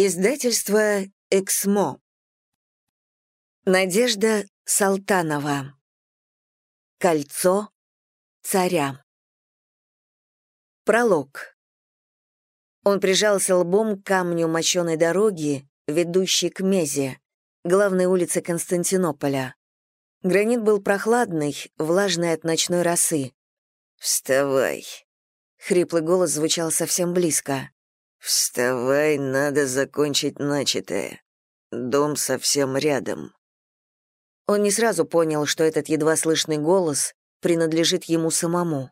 Издательство «Эксмо». Надежда Салтанова. Кольцо царя. Пролог. Он прижался лбом к камню мощеной дороги, ведущей к Мезе, главной улице Константинополя. Гранит был прохладный, влажный от ночной росы. «Вставай!» Хриплый голос звучал совсем близко. «Вставай, надо закончить начатое. Дом совсем рядом». Он не сразу понял, что этот едва слышный голос принадлежит ему самому.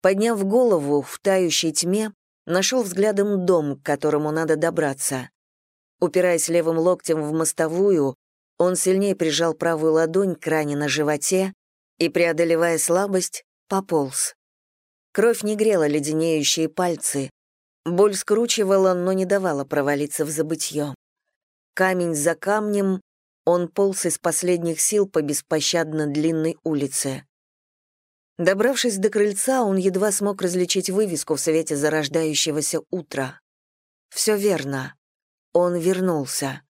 Подняв голову в тающей тьме, нашел взглядом дом, к которому надо добраться. Упираясь левым локтем в мостовую, он сильнее прижал правую ладонь к ране на животе и, преодолевая слабость, пополз. Кровь не грела леденеющие пальцы, Боль скручивала, но не давала провалиться в забытье. Камень за камнем он полз из последних сил по беспощадно длинной улице. Добравшись до крыльца, он едва смог различить вывеску в свете зарождающегося утра. Все верно. Он вернулся.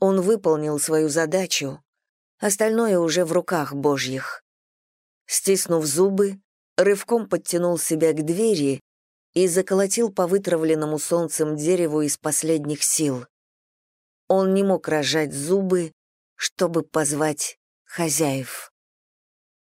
Он выполнил свою задачу. Остальное уже в руках Божьих. Стиснув зубы, рывком подтянул себя к двери и заколотил по вытравленному солнцем дереву из последних сил. Он не мог рожать зубы, чтобы позвать хозяев.